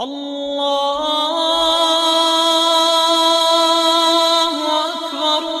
الله أكبر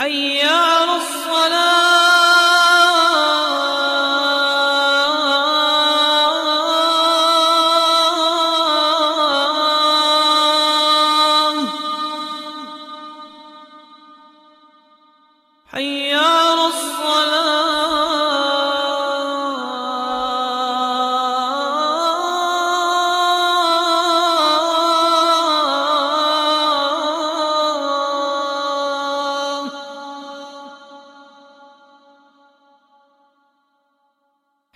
حي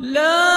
love.